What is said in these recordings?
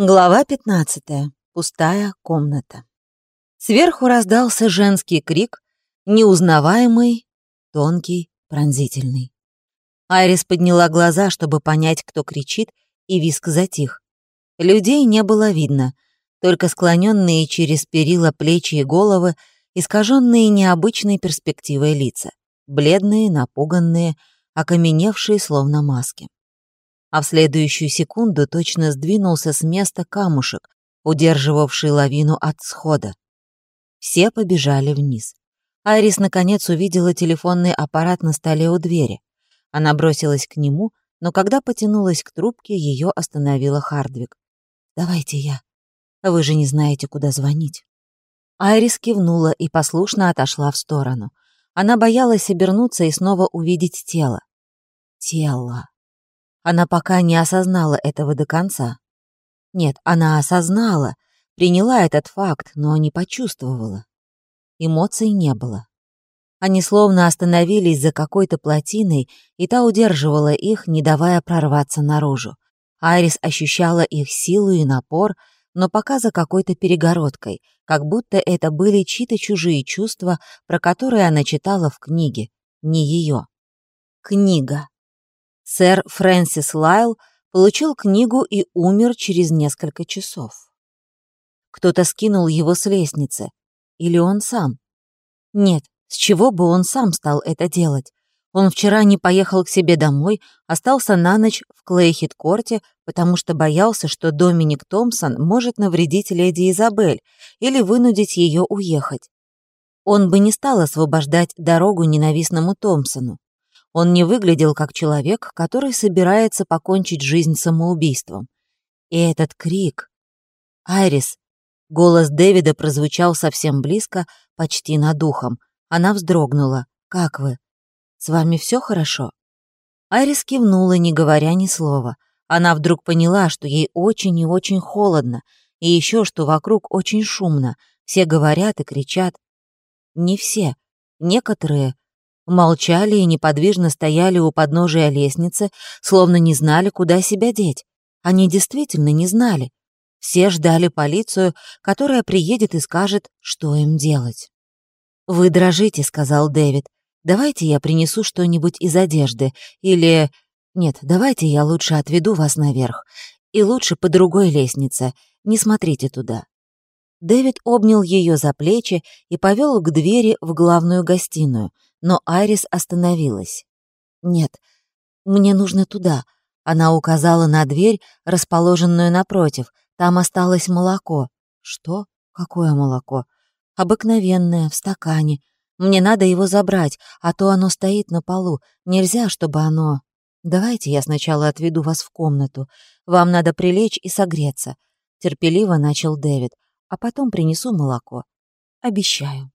Глава 15. Пустая комната. Сверху раздался женский крик, неузнаваемый, тонкий, пронзительный. Айрис подняла глаза, чтобы понять, кто кричит, и виск затих. Людей не было видно, только склоненные через перила плечи и головы, искаженные необычной перспективой лица, бледные, напуганные, окаменевшие словно маски а в следующую секунду точно сдвинулся с места камушек, удерживавший лавину от схода. Все побежали вниз. Айрис наконец увидела телефонный аппарат на столе у двери. Она бросилась к нему, но когда потянулась к трубке, ее остановила Хардвик. «Давайте я. Вы же не знаете, куда звонить». Айрис кивнула и послушно отошла в сторону. Она боялась обернуться и снова увидеть тело. Тело. Она пока не осознала этого до конца. Нет, она осознала, приняла этот факт, но не почувствовала. Эмоций не было. Они словно остановились за какой-то плотиной, и та удерживала их, не давая прорваться наружу. Айрис ощущала их силу и напор, но пока за какой-то перегородкой, как будто это были чьи-то чужие чувства, про которые она читала в книге, не ее. Книга. Сэр Фрэнсис Лайл получил книгу и умер через несколько часов. Кто-то скинул его с лестницы. Или он сам? Нет, с чего бы он сам стал это делать? Он вчера не поехал к себе домой, остался на ночь в Клейхит-корте, потому что боялся, что Доминик Томпсон может навредить леди Изабель или вынудить ее уехать. Он бы не стал освобождать дорогу ненавистному Томпсону. Он не выглядел как человек, который собирается покончить жизнь самоубийством. И этот крик... «Айрис!» Голос Дэвида прозвучал совсем близко, почти над ухом. Она вздрогнула. «Как вы? С вами все хорошо?» Айрис кивнула, не говоря ни слова. Она вдруг поняла, что ей очень и очень холодно, и еще что вокруг очень шумно. Все говорят и кричат. Не все. Некоторые, молчали и неподвижно стояли у подножия лестницы, словно не знали, куда себя деть. Они действительно не знали. Все ждали полицию, которая приедет и скажет, что им делать. «Вы дрожите», — сказал Дэвид. «Давайте я принесу что-нибудь из одежды. Или... Нет, давайте я лучше отведу вас наверх. И лучше по другой лестнице. Не смотрите туда». Дэвид обнял ее за плечи и повел к двери в главную гостиную — но Айрис остановилась. «Нет, мне нужно туда». Она указала на дверь, расположенную напротив. Там осталось молоко. «Что? Какое молоко?» «Обыкновенное, в стакане. Мне надо его забрать, а то оно стоит на полу. Нельзя, чтобы оно...» «Давайте я сначала отведу вас в комнату. Вам надо прилечь и согреться», — терпеливо начал Дэвид. «А потом принесу молоко. Обещаю».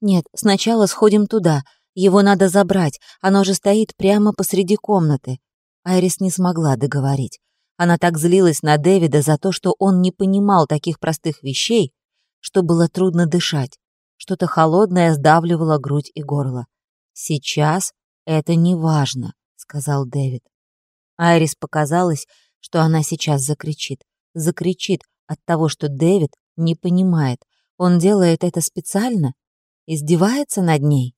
«Нет, сначала сходим туда. Его надо забрать. Оно же стоит прямо посреди комнаты». Айрис не смогла договорить. Она так злилась на Дэвида за то, что он не понимал таких простых вещей, что было трудно дышать. Что-то холодное сдавливало грудь и горло. «Сейчас это не важно», — сказал Дэвид. Айрис показалось, что она сейчас закричит. Закричит от того, что Дэвид не понимает. Он делает это специально Издевается над ней?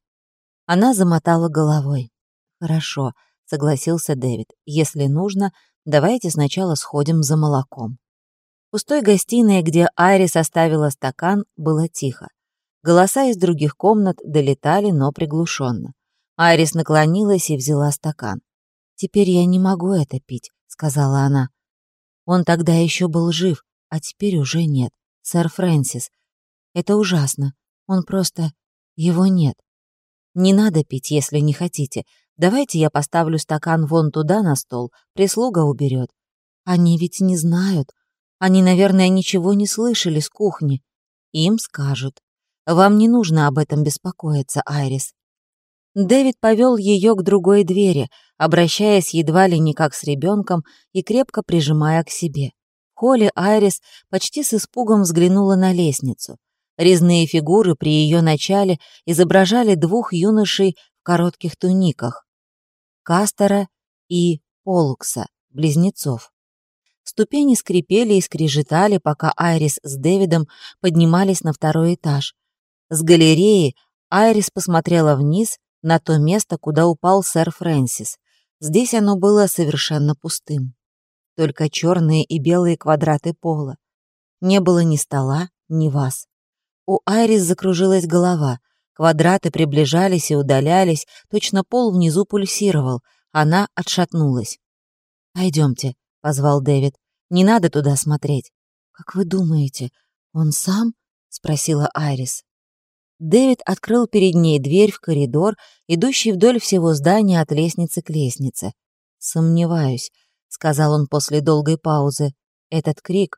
Она замотала головой. «Хорошо», — согласился Дэвид. «Если нужно, давайте сначала сходим за молоком». В пустой гостиной, где Айрис оставила стакан, было тихо. Голоса из других комнат долетали, но приглушенно. Айрис наклонилась и взяла стакан. «Теперь я не могу это пить», — сказала она. «Он тогда еще был жив, а теперь уже нет. Сэр Фрэнсис. Это ужасно. Он просто... Его нет. Не надо пить, если не хотите. Давайте я поставлю стакан вон туда на стол, прислуга уберет. Они ведь не знают. Они, наверное, ничего не слышали с кухни. Им скажут. Вам не нужно об этом беспокоиться, Айрис. Дэвид повел ее к другой двери, обращаясь едва ли не как с ребенком и крепко прижимая к себе. В холле Айрис почти с испугом взглянула на лестницу. Резные фигуры при ее начале изображали двух юношей в коротких туниках — Кастера и Полукса, близнецов. Ступени скрипели и скрежетали, пока Айрис с Дэвидом поднимались на второй этаж. С галереи Айрис посмотрела вниз на то место, куда упал сэр Фрэнсис. Здесь оно было совершенно пустым. Только черные и белые квадраты пола. Не было ни стола, ни ваз. У Айрис закружилась голова. Квадраты приближались и удалялись, точно пол внизу пульсировал. Она отшатнулась. «Пойдемте», — позвал Дэвид. «Не надо туда смотреть». «Как вы думаете, он сам?» — спросила Айрис. Дэвид открыл перед ней дверь в коридор, идущий вдоль всего здания от лестницы к лестнице. «Сомневаюсь», — сказал он после долгой паузы. «Этот крик...»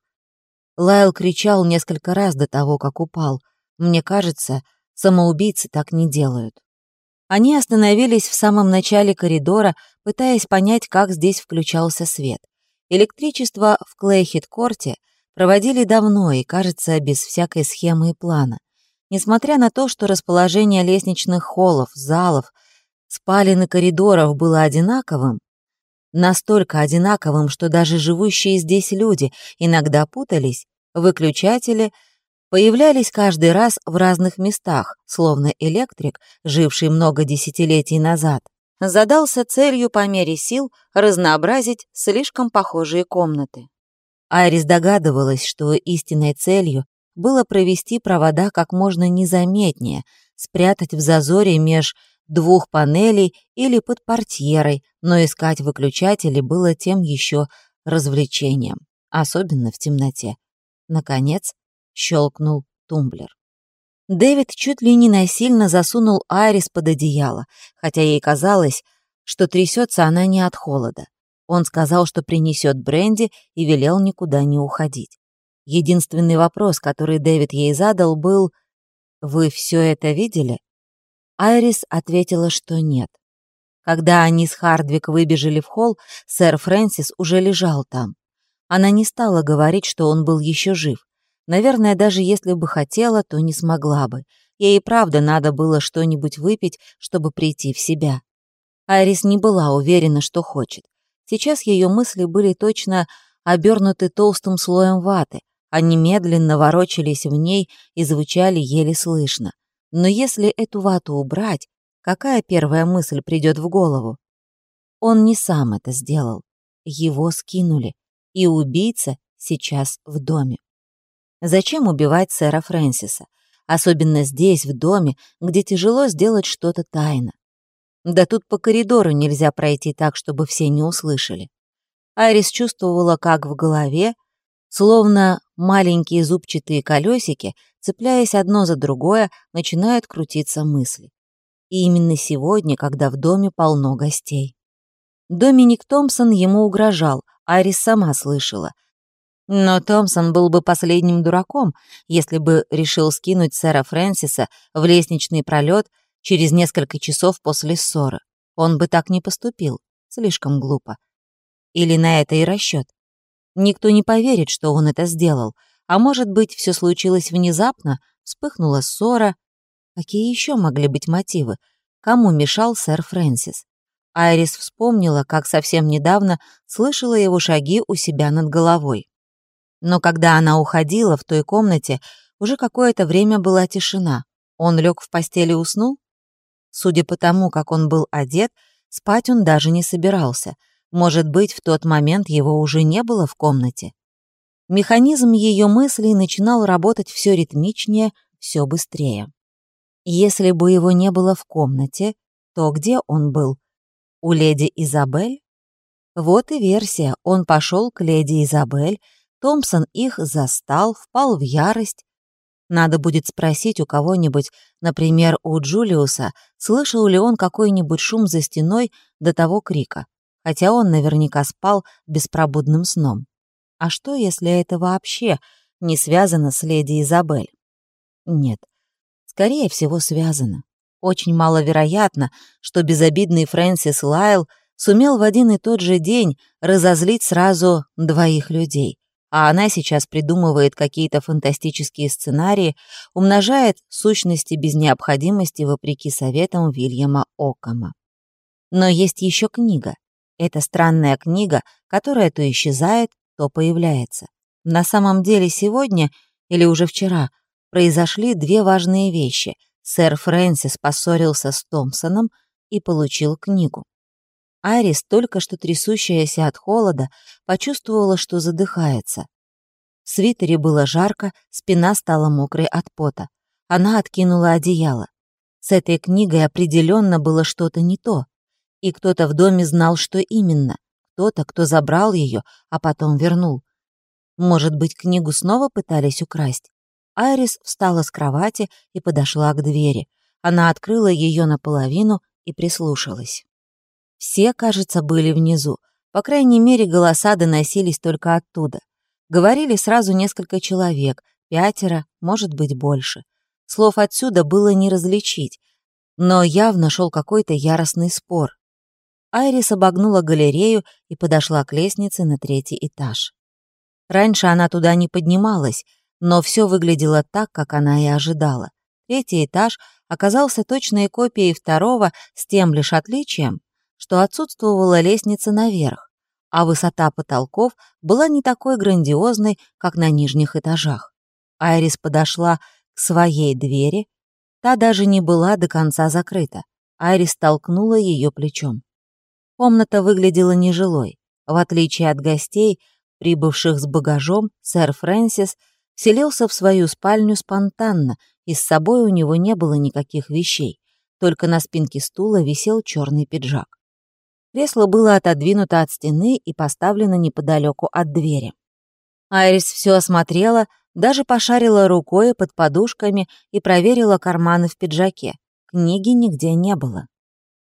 Лайл кричал несколько раз до того, как упал. «Мне кажется, самоубийцы так не делают». Они остановились в самом начале коридора, пытаясь понять, как здесь включался свет. Электричество в Клейхит-корте проводили давно и, кажется, без всякой схемы и плана. Несмотря на то, что расположение лестничных холлов, залов, спален и коридоров было одинаковым, настолько одинаковым, что даже живущие здесь люди иногда путались, выключатели появлялись каждый раз в разных местах, словно электрик, живший много десятилетий назад, задался целью по мере сил разнообразить слишком похожие комнаты. Айрис догадывалась, что истинной целью было провести провода как можно незаметнее, спрятать в зазоре меж двух панелей или под портьерой, но искать выключатели было тем еще развлечением, особенно в темноте. Наконец, щелкнул тумблер. Дэвид чуть ли не насильно засунул Айрис под одеяло, хотя ей казалось, что трясется она не от холода. Он сказал, что принесет бренди и велел никуда не уходить. Единственный вопрос, который Дэвид ей задал, был «Вы все это видели?» Айрис ответила, что нет. Когда они с Хардвик выбежали в холл, сэр Фрэнсис уже лежал там. Она не стала говорить, что он был еще жив. Наверное, даже если бы хотела, то не смогла бы. Ей правда надо было что-нибудь выпить, чтобы прийти в себя. Айрис не была уверена, что хочет. Сейчас ее мысли были точно обернуты толстым слоем ваты, они медленно ворочались в ней и звучали еле слышно. Но если эту вату убрать, какая первая мысль придет в голову? Он не сам это сделал. Его скинули. И убийца сейчас в доме. Зачем убивать сэра Фрэнсиса? Особенно здесь, в доме, где тяжело сделать что-то тайно. Да тут по коридору нельзя пройти так, чтобы все не услышали. Айрис чувствовала, как в голове Словно маленькие зубчатые колесики, цепляясь одно за другое, начинают крутиться мысли. И именно сегодня, когда в доме полно гостей. Доминик Томпсон ему угрожал, Арис сама слышала. Но Томпсон был бы последним дураком, если бы решил скинуть сэра Фрэнсиса в лестничный пролет через несколько часов после ссоры. Он бы так не поступил. Слишком глупо. Или на это и расчет. Никто не поверит, что он это сделал. А может быть, все случилось внезапно, вспыхнула ссора. Какие еще могли быть мотивы? Кому мешал сэр Фрэнсис? Айрис вспомнила, как совсем недавно слышала его шаги у себя над головой. Но когда она уходила в той комнате, уже какое-то время была тишина. Он лег в постели и уснул? Судя по тому, как он был одет, спать он даже не собирался — может быть, в тот момент его уже не было в комнате. Механизм ее мыслей начинал работать все ритмичнее, все быстрее. Если бы его не было в комнате, то где он был? У леди Изабель? Вот и версия. Он пошел к леди Изабель, Томпсон их застал, впал в ярость. Надо будет спросить у кого-нибудь, например, у Джулиуса, слышал ли он какой-нибудь шум за стеной до того крика хотя он наверняка спал беспробудным сном. А что, если это вообще не связано с леди Изабель? Нет, скорее всего, связано. Очень маловероятно, что безобидный Фрэнсис Лайл сумел в один и тот же день разозлить сразу двоих людей, а она сейчас придумывает какие-то фантастические сценарии, умножает сущности без необходимости вопреки советам Вильяма Окама. Но есть еще книга, это странная книга, которая то исчезает, кто появляется. На самом деле сегодня, или уже вчера, произошли две важные вещи. Сэр Фрэнсис поссорился с Томпсоном и получил книгу. Айрис, только что трясущаяся от холода, почувствовала, что задыхается. В свитере было жарко, спина стала мокрой от пота. Она откинула одеяло. С этой книгой определенно было что-то не то. И кто-то в доме знал, что именно. Кто-то, кто забрал ее, а потом вернул. Может быть, книгу снова пытались украсть? Айрис встала с кровати и подошла к двери. Она открыла ее наполовину и прислушалась. Все, кажется, были внизу. По крайней мере, голоса доносились только оттуда. Говорили сразу несколько человек, пятеро, может быть, больше. Слов отсюда было не различить, но явно шел какой-то яростный спор. Айрис обогнула галерею и подошла к лестнице на третий этаж. Раньше она туда не поднималась, но все выглядело так, как она и ожидала. Третий этаж оказался точной копией второго с тем лишь отличием, что отсутствовала лестница наверх, а высота потолков была не такой грандиозной, как на нижних этажах. Айрис подошла к своей двери, та даже не была до конца закрыта. Айрис толкнула ее плечом. Комната выглядела нежилой. В отличие от гостей, прибывших с багажом, сэр Фрэнсис селился в свою спальню спонтанно, и с собой у него не было никаких вещей, только на спинке стула висел черный пиджак. Кресло было отодвинуто от стены и поставлено неподалеку от двери. Айрис все осмотрела, даже пошарила рукой под подушками и проверила карманы в пиджаке. Книги нигде не было.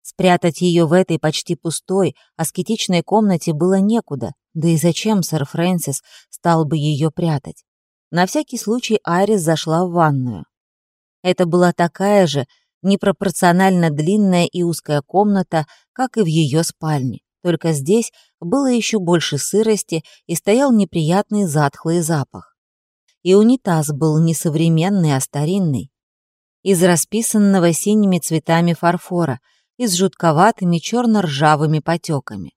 Спрятать ее в этой почти пустой, аскетичной комнате было некуда, да и зачем сэр Фрэнсис стал бы ее прятать? На всякий случай Айрис зашла в ванную. Это была такая же, непропорционально длинная и узкая комната, как и в ее спальне. Только здесь было еще больше сырости и стоял неприятный затхлый запах. И унитаз был не современный, а старинный. Из расписанного синими цветами фарфора и с жутковатыми черно-ржавыми потеками.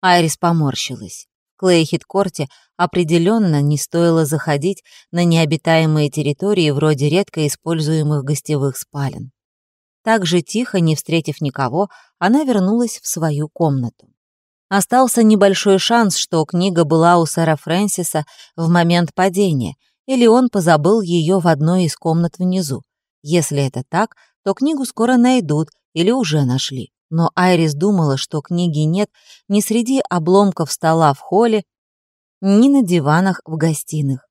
Айрис поморщилась. Клейхит-корте определенно не стоило заходить на необитаемые территории вроде редко используемых гостевых спален. Так же тихо, не встретив никого, она вернулась в свою комнату. Остался небольшой шанс, что книга была у сэра Фрэнсиса в момент падения, или он позабыл ее в одной из комнат внизу. Если это так, то книгу скоро найдут или уже нашли. Но Айрис думала, что книги нет ни среди обломков стола в холле, ни на диванах в гостиных.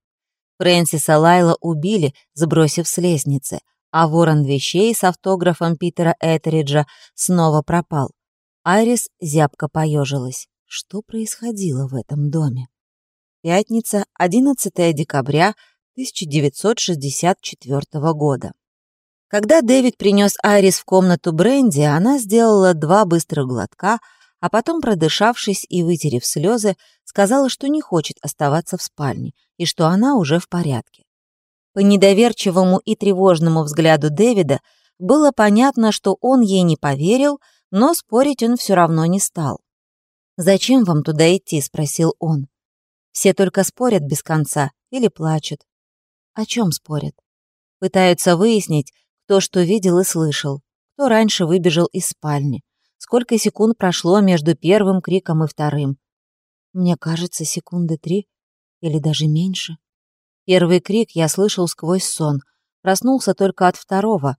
Фрэнсиса Лайла убили, сбросив с лестницы, а ворон вещей с автографом Питера Этериджа снова пропал. Айрис зябко поежилась. Что происходило в этом доме? Пятница, 11 декабря 1964 года. Когда Дэвид принес Айрис в комнату Бренди, она сделала два быстрых глотка, а потом, продышавшись и вытерев слезы, сказала, что не хочет оставаться в спальне и что она уже в порядке. По недоверчивому и тревожному взгляду Дэвида было понятно, что он ей не поверил, но спорить он все равно не стал. «Зачем вам туда идти?» — спросил он. «Все только спорят без конца или плачут». «О чем спорят?» «Пытаются выяснить, кто что видел и слышал, кто раньше выбежал из спальни, сколько секунд прошло между первым криком и вторым. Мне кажется, секунды три или даже меньше». Первый крик я слышал сквозь сон, проснулся только от второго.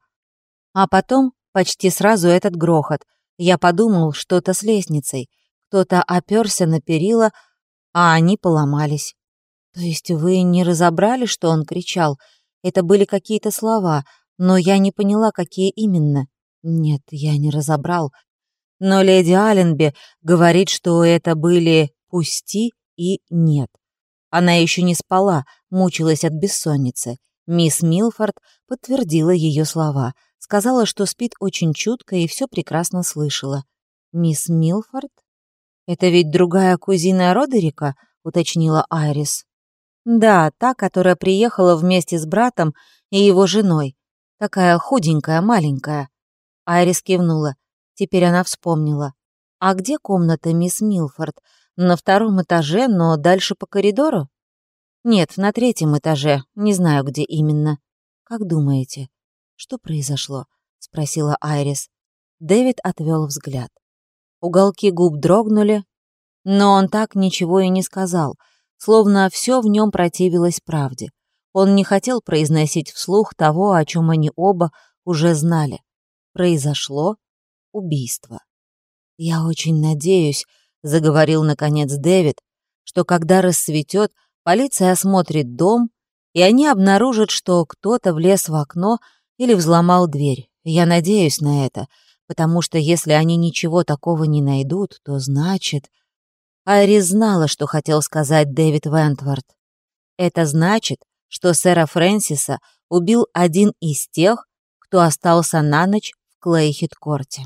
А потом почти сразу этот грохот. Я подумал, что-то с лестницей. Кто-то оперся на перила, а они поломались. То есть вы не разобрали, что он кричал? Это были какие-то слова, но я не поняла, какие именно. Нет, я не разобрал. Но леди Алленби говорит, что это были «пусти» и «нет». Она еще не спала, мучилась от бессонницы. Мисс Милфорд подтвердила ее слова. Сказала, что спит очень чутко и все прекрасно слышала. «Мисс Милфорд? Это ведь другая кузина Родерика?» — уточнила Айрис. «Да, та, которая приехала вместе с братом и его женой. Такая худенькая, маленькая». Айрис кивнула. Теперь она вспомнила. «А где комната мисс Милфорд? На втором этаже, но дальше по коридору? Нет, на третьем этаже, не знаю, где именно. Как думаете, что произошло? Спросила Айрис. Дэвид отвел взгляд. Уголки губ дрогнули, но он так ничего и не сказал, словно все в нем противилось правде. Он не хотел произносить вслух того, о чем они оба уже знали. Произошло убийство. «Я очень надеюсь», — заговорил наконец Дэвид, «что когда рассветет, полиция осмотрит дом, и они обнаружат, что кто-то влез в окно или взломал дверь. Я надеюсь на это, потому что если они ничего такого не найдут, то значит...» Айрис знала, что хотел сказать Дэвид Вентворд. Это значит, что сэра Фрэнсиса убил один из тех, кто остался на ночь в Клейхит-корте.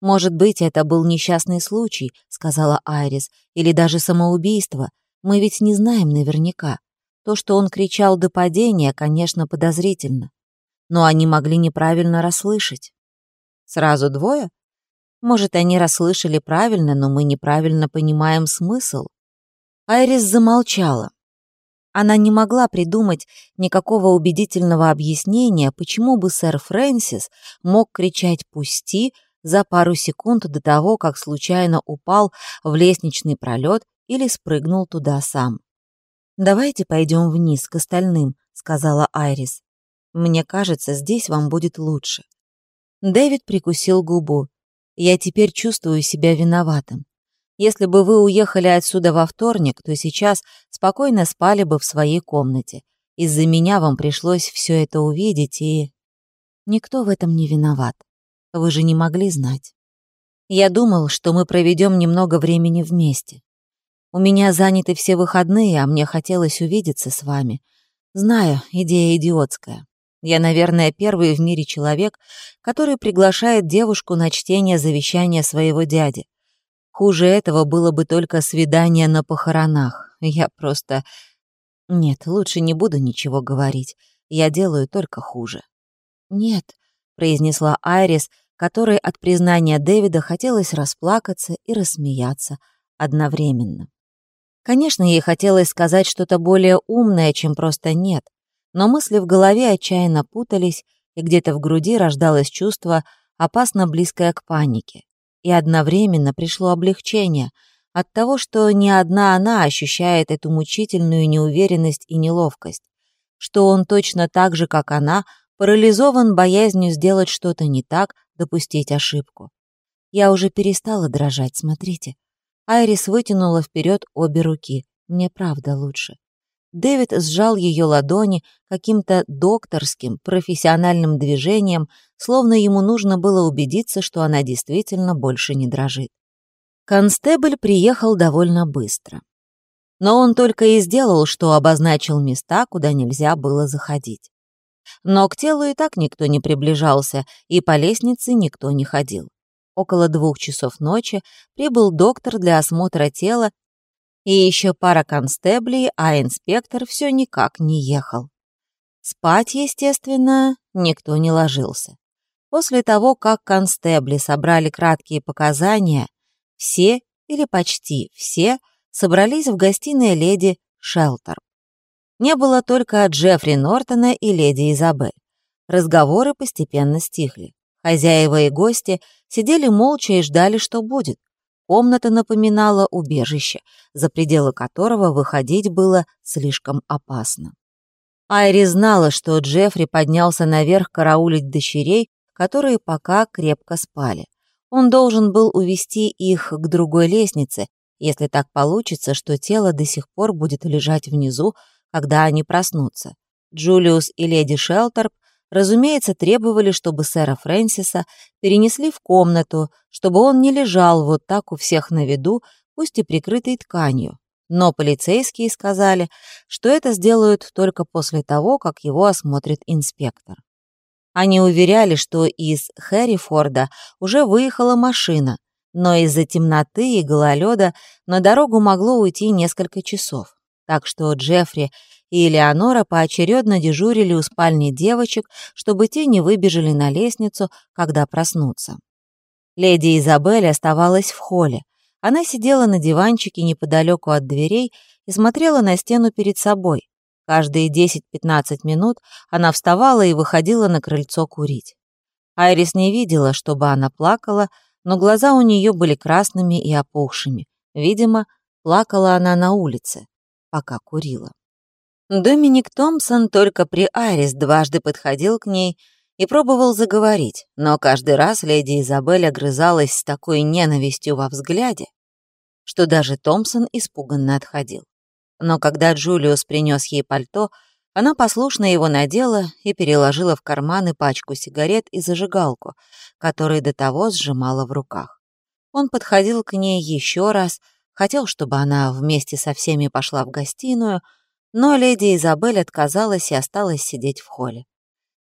«Может быть, это был несчастный случай», — сказала Айрис, «или даже самоубийство. Мы ведь не знаем наверняка. То, что он кричал до падения, конечно, подозрительно. Но они могли неправильно расслышать». «Сразу двое?» «Может, они расслышали правильно, но мы неправильно понимаем смысл». Айрис замолчала. Она не могла придумать никакого убедительного объяснения, почему бы сэр Фрэнсис мог кричать «пусти», за пару секунд до того, как случайно упал в лестничный пролет или спрыгнул туда сам. «Давайте пойдем вниз к остальным», — сказала Айрис. «Мне кажется, здесь вам будет лучше». Дэвид прикусил губу. «Я теперь чувствую себя виноватым. Если бы вы уехали отсюда во вторник, то сейчас спокойно спали бы в своей комнате. Из-за меня вам пришлось все это увидеть, и... Никто в этом не виноват. Вы же не могли знать. Я думал, что мы проведем немного времени вместе. У меня заняты все выходные, а мне хотелось увидеться с вами. Знаю, идея идиотская. Я, наверное, первый в мире человек, который приглашает девушку на чтение завещания своего дяди. Хуже этого было бы только свидание на похоронах. Я просто... Нет, лучше не буду ничего говорить. Я делаю только хуже. «Нет», — произнесла Айрис, которой от признания Дэвида хотелось расплакаться и рассмеяться одновременно. Конечно, ей хотелось сказать что-то более умное, чем просто «нет», но мысли в голове отчаянно путались, и где-то в груди рождалось чувство, опасно близкое к панике. И одновременно пришло облегчение от того, что не одна она ощущает эту мучительную неуверенность и неловкость, что он точно так же, как она, парализован боязнью сделать что-то не так, допустить ошибку. Я уже перестала дрожать, смотрите. Айрис вытянула вперед обе руки. Мне правда лучше. Дэвид сжал ее ладони каким-то докторским, профессиональным движением, словно ему нужно было убедиться, что она действительно больше не дрожит. Констебль приехал довольно быстро. Но он только и сделал, что обозначил места, куда нельзя было заходить. Но к телу и так никто не приближался, и по лестнице никто не ходил. Около двух часов ночи прибыл доктор для осмотра тела, и еще пара констеблей, а инспектор все никак не ехал. Спать, естественно, никто не ложился. После того, как констебли собрали краткие показания, все или почти все собрались в гостиной леди Шелтер. Не было только Джеффри Нортона и леди Изабель. Разговоры постепенно стихли. Хозяева и гости сидели молча и ждали, что будет. Комната напоминала убежище, за пределы которого выходить было слишком опасно. Айри знала, что Джеффри поднялся наверх караулить дочерей, которые пока крепко спали. Он должен был увести их к другой лестнице, если так получится, что тело до сих пор будет лежать внизу, когда они проснутся. Джулиус и леди Шелтерп, разумеется, требовали, чтобы сэра Фрэнсиса перенесли в комнату, чтобы он не лежал вот так у всех на виду, пусть и прикрытой тканью. Но полицейские сказали, что это сделают только после того, как его осмотрит инспектор. Они уверяли, что из Хэррифорда уже выехала машина, но из-за темноты и гололеда на дорогу могло уйти несколько часов так что Джеффри и Элеонора поочередно дежурили у спальни девочек, чтобы те не выбежали на лестницу, когда проснутся. Леди Изабель оставалась в холле. Она сидела на диванчике неподалеку от дверей и смотрела на стену перед собой. Каждые 10-15 минут она вставала и выходила на крыльцо курить. Айрис не видела, чтобы она плакала, но глаза у нее были красными и опухшими. Видимо, плакала она на улице, пока курила. Доминик Томпсон только при Айрис дважды подходил к ней и пробовал заговорить, но каждый раз леди Изабель огрызалась с такой ненавистью во взгляде, что даже Томпсон испуганно отходил. Но когда Джулиус принес ей пальто, она послушно его надела и переложила в карманы пачку сигарет и зажигалку, которые до того сжимала в руках. Он подходил к ней еще раз, хотел, чтобы она вместе со всеми пошла в гостиную, но леди Изабель отказалась и осталась сидеть в холле.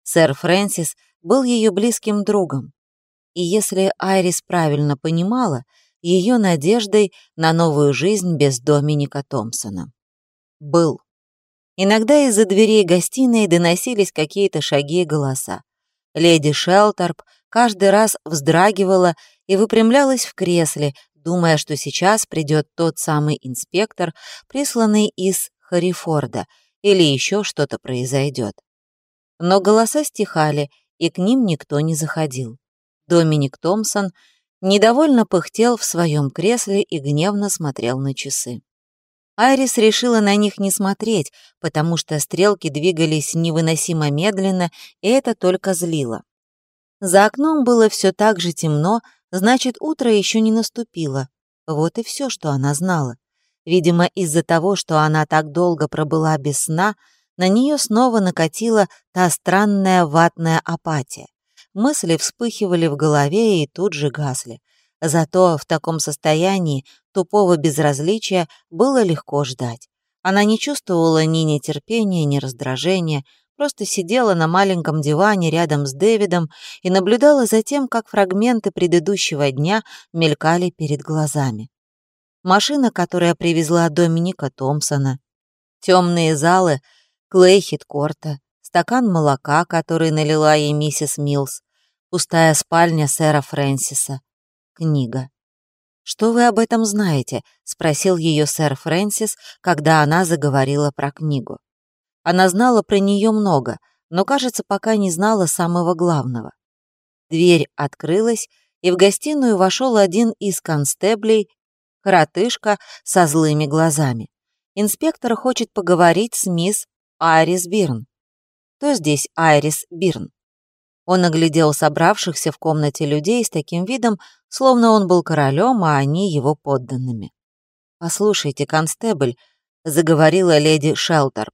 Сэр Фрэнсис был ее близким другом, и если Айрис правильно понимала, ее надеждой на новую жизнь без Доминика Томпсона. Был. Иногда из-за дверей гостиной доносились какие-то шаги и голоса. Леди Шелтерп каждый раз вздрагивала и выпрямлялась в кресле, думая, что сейчас придет тот самый инспектор, присланный из Харифорда, или еще что-то произойдет. Но голоса стихали, и к ним никто не заходил. Доминик Томпсон недовольно пыхтел в своем кресле и гневно смотрел на часы. Айрис решила на них не смотреть, потому что стрелки двигались невыносимо медленно, и это только злило. За окном было все так же темно, значит, утро еще не наступило. Вот и все, что она знала. Видимо, из-за того, что она так долго пробыла без сна, на нее снова накатила та странная ватная апатия. Мысли вспыхивали в голове и тут же гасли. Зато в таком состоянии тупого безразличия было легко ждать. Она не чувствовала ни нетерпения, ни раздражения, просто сидела на маленьком диване рядом с Дэвидом и наблюдала за тем, как фрагменты предыдущего дня мелькали перед глазами. Машина, которая привезла Доминика Томпсона, темные залы Клейхит-корта, стакан молока, который налила ей миссис Милс, пустая спальня сэра Фрэнсиса, книга. «Что вы об этом знаете?» — спросил ее сэр Фрэнсис, когда она заговорила про книгу. Она знала про нее много, но, кажется, пока не знала самого главного. Дверь открылась, и в гостиную вошел один из констеблей, коротышка со злыми глазами. Инспектор хочет поговорить с мисс Айрис Бирн. Кто здесь Айрис Бирн? Он оглядел собравшихся в комнате людей с таким видом, словно он был королем, а они его подданными. «Послушайте, констебль», — заговорила леди Шелтерп.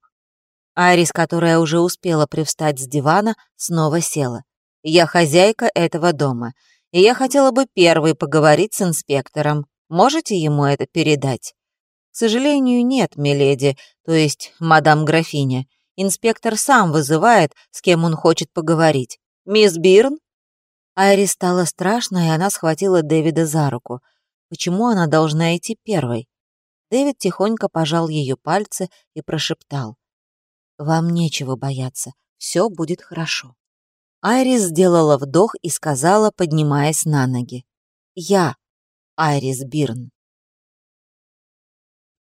Айрис, которая уже успела привстать с дивана, снова села. «Я хозяйка этого дома, и я хотела бы первой поговорить с инспектором. Можете ему это передать?» «К сожалению, нет, миледи, то есть мадам графиня. Инспектор сам вызывает, с кем он хочет поговорить. Мисс Бирн?» Айри стало страшно, и она схватила Дэвида за руку. Почему она должна идти первой? Дэвид тихонько пожал ее пальцы и прошептал. «Вам нечего бояться, все будет хорошо». Айрис сделала вдох и сказала, поднимаясь на ноги. «Я, Айрис Бирн».